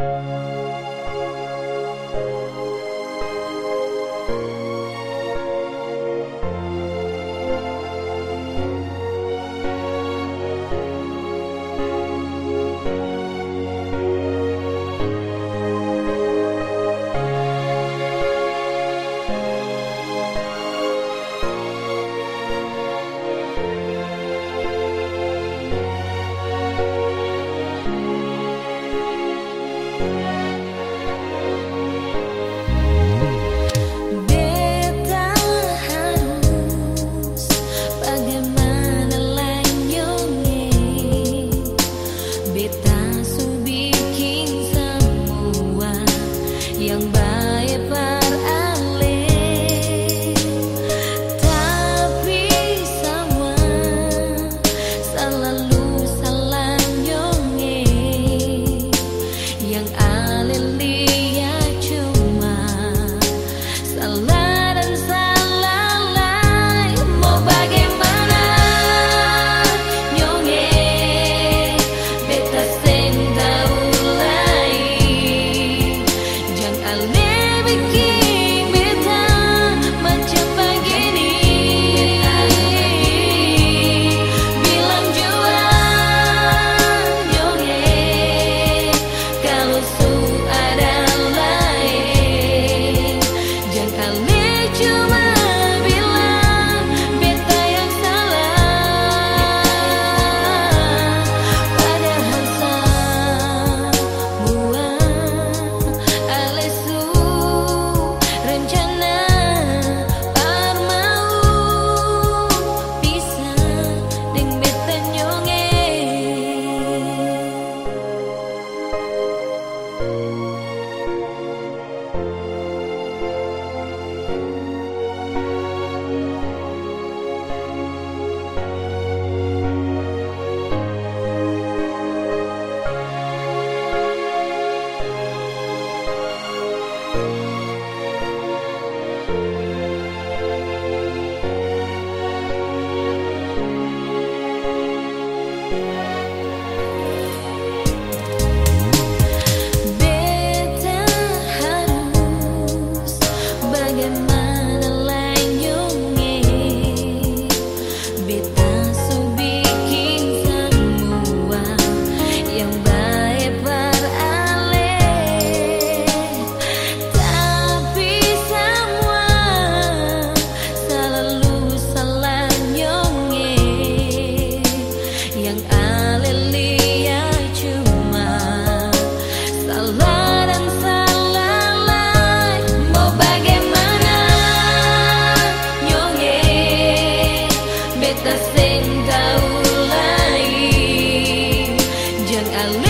Música цветы. I live.